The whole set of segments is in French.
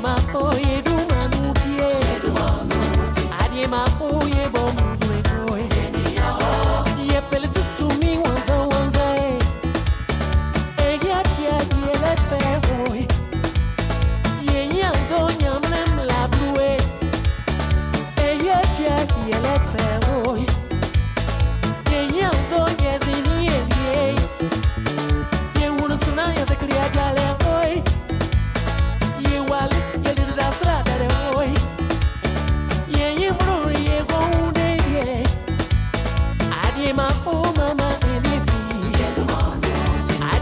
problema hoy.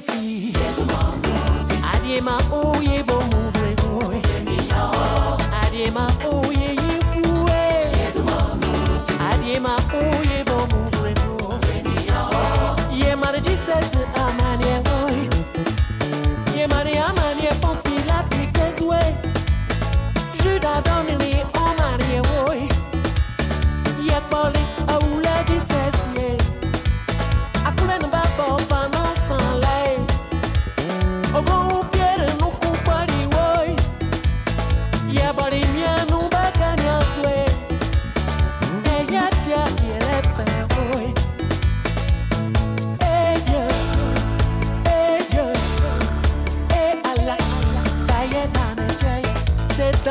filles. Adiema, oh, yebo, mouvre, boy. Adiema, oh,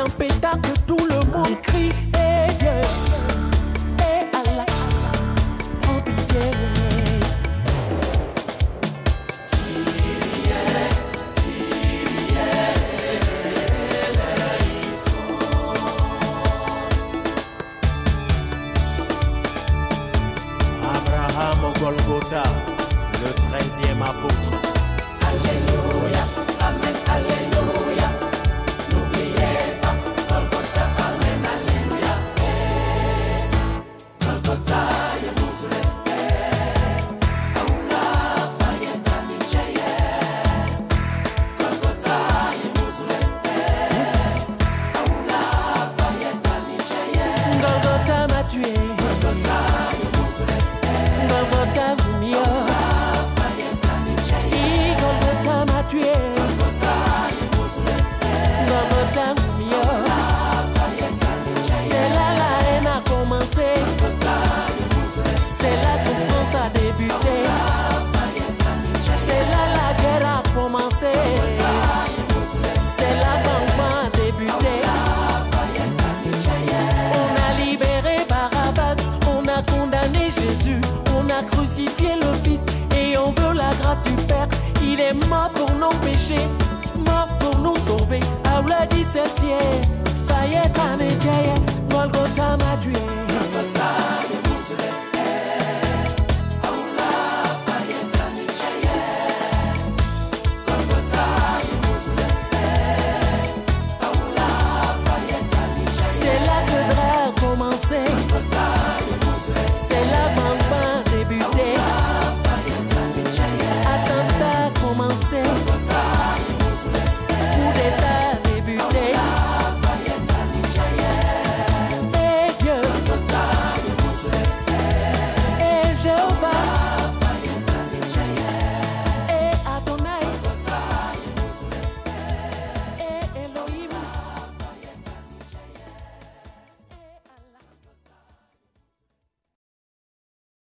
d'un pétard que tout le monde crie. Et Dieu, et Allah, prends pitié. Abraham Golgotha, le treizième apôtre. What's die. Il est mort pour nos péchés, mort pour nous sauver. Aula disessier, faillet panéjaye, Golgotha.